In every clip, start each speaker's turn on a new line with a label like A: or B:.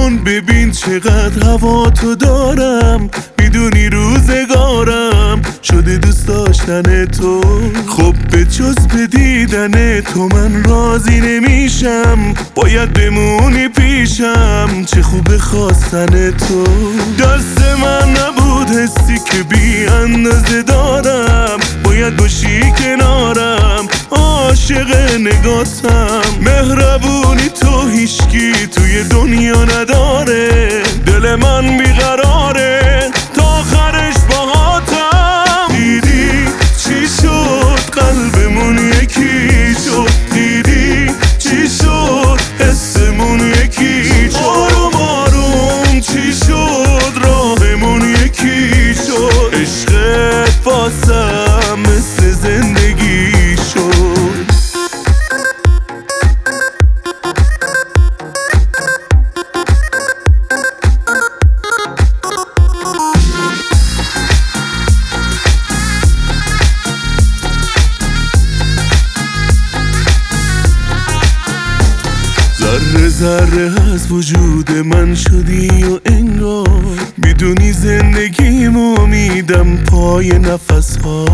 A: کن ببین چقدر هوا تو دارم. می‌دونی روزگارم شده دوست داشتن تو. خب به جز به دیدن تو من راضی نمیشم. باید بمونی پیشم چه خوب خواستن تو. دست من نبود حسی که بی اندازه دارم. باید باشی کنارم عاشق نگاتم مهربونی تو ذره ذره از وجود من شدی و انگار می‌دونی زندگیم امیدم پای نفس ها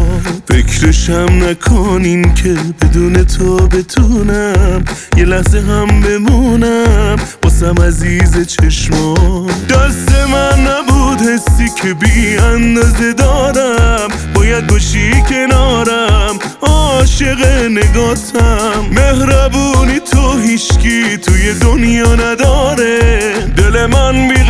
A: فکرشم نکنین که بدون تو بتونم. یه لحظه هم بمونم واسم عزیز چشمان دست من نبود حسی که بی اندازه دارم. باید باشی کنارم عاشق نگاتم. مهربونی تو هیشکی توی دنیا نداره. دل من بی